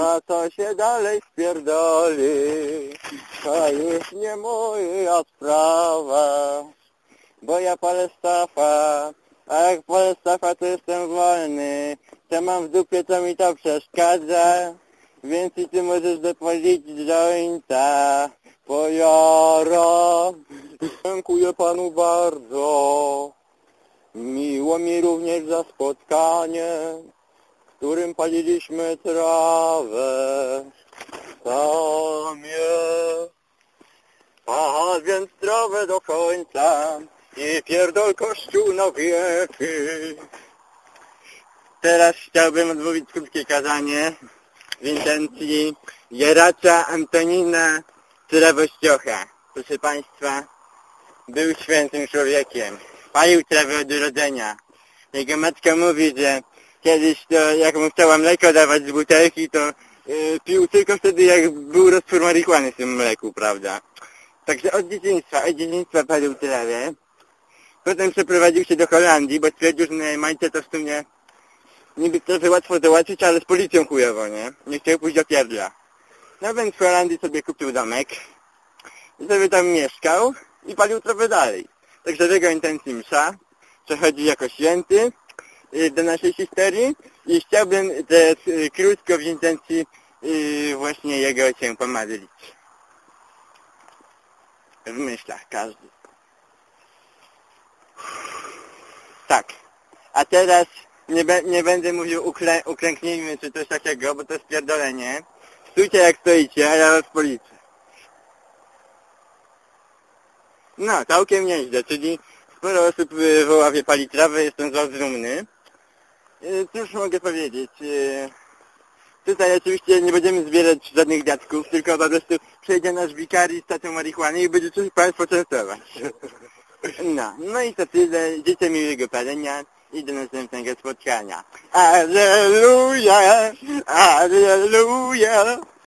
A co się dalej spierdoli, to już nie moja sprawa, bo ja palę stafa, a jak palę stafa, to jestem wolny, to mam w dupie, co mi to przeszkadza, więc i ty możesz dopalić jointa, pojara. Dziękuję panu bardzo, miło mi również za spotkanie, którym paliliśmy trawę. Samie. A więc trawę do końca i pierdol kościół na wieki. Teraz chciałbym odmówić krótkie kazanie w intencji Jeracza Antonina Trawostiocha. Proszę Państwa, był świętym człowiekiem. Palił trawę od urodzenia. Jego matka mówi, że kiedyś to jak mu chciała mleko dawać z butelki, to yy, pił tylko wtedy jak był roztwór marihuany w tym mleku, prawda? Także od dzieciństwa, od dzieciństwa palił trawę. Potem przeprowadził się do Holandii, bo stwierdził, że na Jamajce to w sumie niby trochę łatwo załatwić, ale z policją chujowo, nie? Nie chciał pójść do pierdla. No więc w Holandii sobie kupił domek sobie tam mieszkał i palił trawę dalej. Także w jego intencji msza przechodzi jako święty y, do naszej historii i chciałbym teraz y, krótko w intencji y, właśnie jego się pomodlić. W myślach każdy. Tak. A teraz nie, nie będę mówił uklę, uklęknijmy czy coś takiego, bo to jest pierdolenie. Stójcie jak stoicie, a ja was policzę. No, całkiem nieźle, czyli sporo osób y, w Oławie pali trawę, jestem z was dumny. Y, Cóż mogę powiedzieć? y, Tutaj oczywiście nie będziemy zbierać żadnych dziadków, tylko po prostu przejdzie nasz wikari z tacą marihuany i będzie coś Państwo częstować. No, no i to tyle. Życzę miłego palenia i do następnego spotkania. Alleluja! Alleluja!